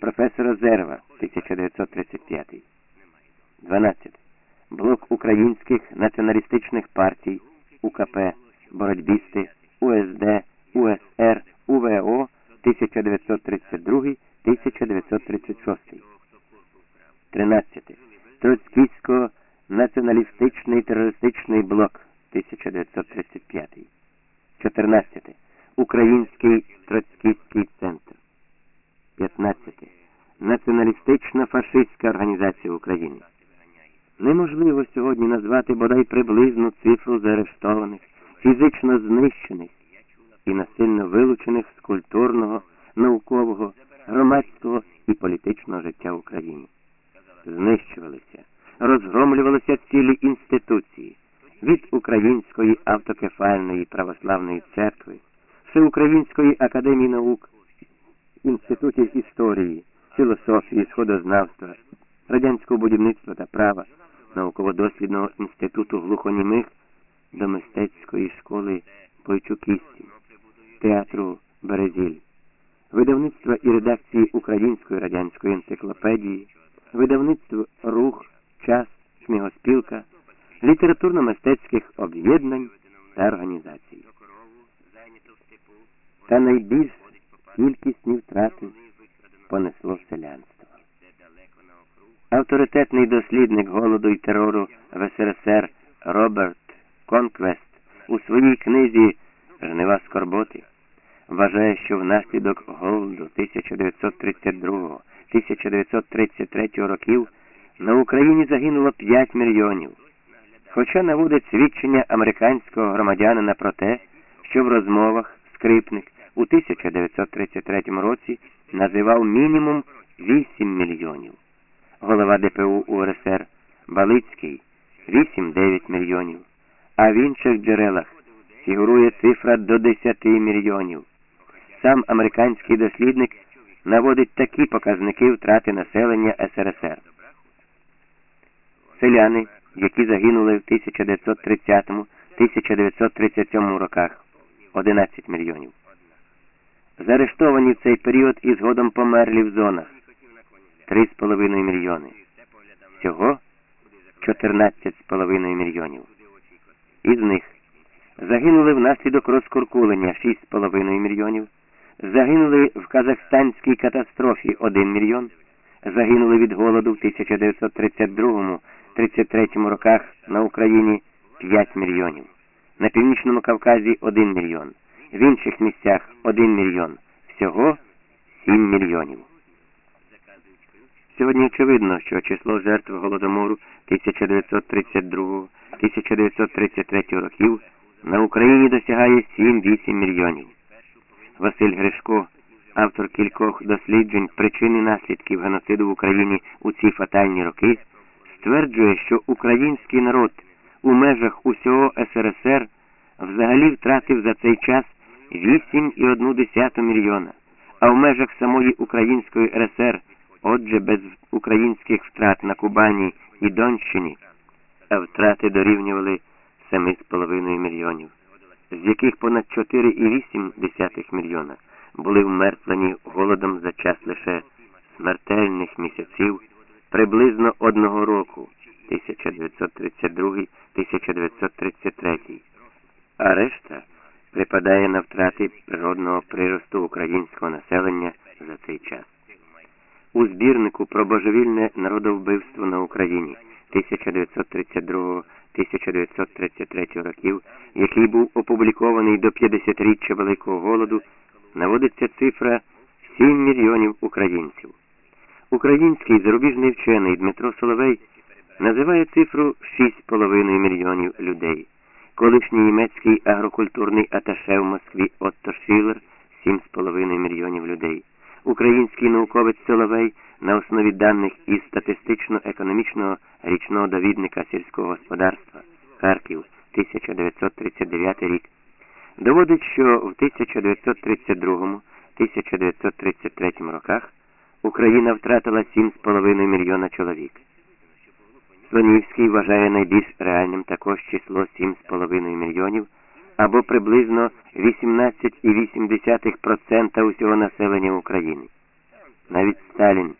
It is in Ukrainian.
професора Зерва 1935. 12. Блок українських націоналістичних партій УКП, боротьбісти, УСД, УСР, УВО 1932-1936. 13. Троцькійсько націоналістичний терористичний блок 1935. 14. Український Троцькійський центр. Націоналістична фашистська організація України. Неможливо сьогодні назвати бодай приблизну цифру заарештованих, фізично знищених і насильно вилучених з культурного, наукового, громадського і політичного життя в Україні. Знищувалися, розгромлювалися цілі інституції від Української автокефальної православної церкви, Всеукраїнської академії наук, інститутів історії, філософії, сходознавства, радянського будівництва та права, науково-дослідного інституту глухонімих до мистецької школи Бойчукістів, театру Березіль, видавництва і редакції Української радянської енциклопедії, видавництво Рух, Час, Книгоспілка, літературно-мистецьких об'єднань та організацій. Та найбільш кількісні втрати понесло селянство. Авторитетний дослідник голоду і терору в СРСР Роберт Конквест у своїй книзі Жнива скорботи вважає, що внаслідок голоду 1932-1933 років на Україні загинуло 5 мільйонів. Хоча наводить свідчення американського громадянина про те, що в розмовах скрипник у 1933 році називав мінімум 8 мільйонів. Голова ДПУ УРСР Балицький 8-9 мільйонів, а в інших джерелах фігурує цифра до 10 мільйонів. Сам американський дослідник наводить такі показники втрати населення СРСР. Селяни, які загинули в 1930-1937 роках 11 мільйонів. Заарештовані в цей період і згодом померлі в зонах. 3,5 мільйони. Всього 14,5 мільйонів. Із них загинули внаслідок розкуркулення 6,5 мільйонів, загинули в казахстанській катастрофі 1 мільйон, загинули від голоду в 1932-33 роках на Україні 5 мільйонів, на Північному Кавказі 1 мільйон, в інших місцях 1 мільйон, всього 7 мільйонів. Сьогодні очевидно, що число жертв Голодомору 1932-1933 років на Україні досягає 7-8 мільйонів. Василь Гришко, автор кількох досліджень причини наслідків геноциду в Україні у ці фатальні роки, стверджує, що український народ у межах усього СРСР взагалі втратив за цей час 8,1 мільйона, а в межах самої Української РСР, отже, без українських втрат на Кубані і Донщині, а втрати дорівнювали 7,5 мільйонів, з яких понад 4,8 мільйона були вмертвлені голодом за час лише смертельних місяців приблизно одного року 1932-1933, а решта припадає на втрати природного приросту українського населення за цей час. У збірнику про божевільне народовбивство на Україні 1932-1933 років, який був опублікований до 50-річчя Великого голоду, наводиться цифра 7 мільйонів українців. Український зарубіжний вчений Дмитро Соловей називає цифру 6,5 мільйонів людей. Колишній німецький агрокультурний аташе в Москві Отто Шілер 7,5 мільйонів людей. Український науковець Соловей на основі даних із статистично-економічного річного довідника сільського господарства Харків 1939 рік доводить, що в 1932-1933 роках Україна втратила 7,5 мільйона чоловік. Слонівський вважає найбільш реальним також число 7,5 мільйонів або приблизно 18,8% усього населення України. Навіть Сталін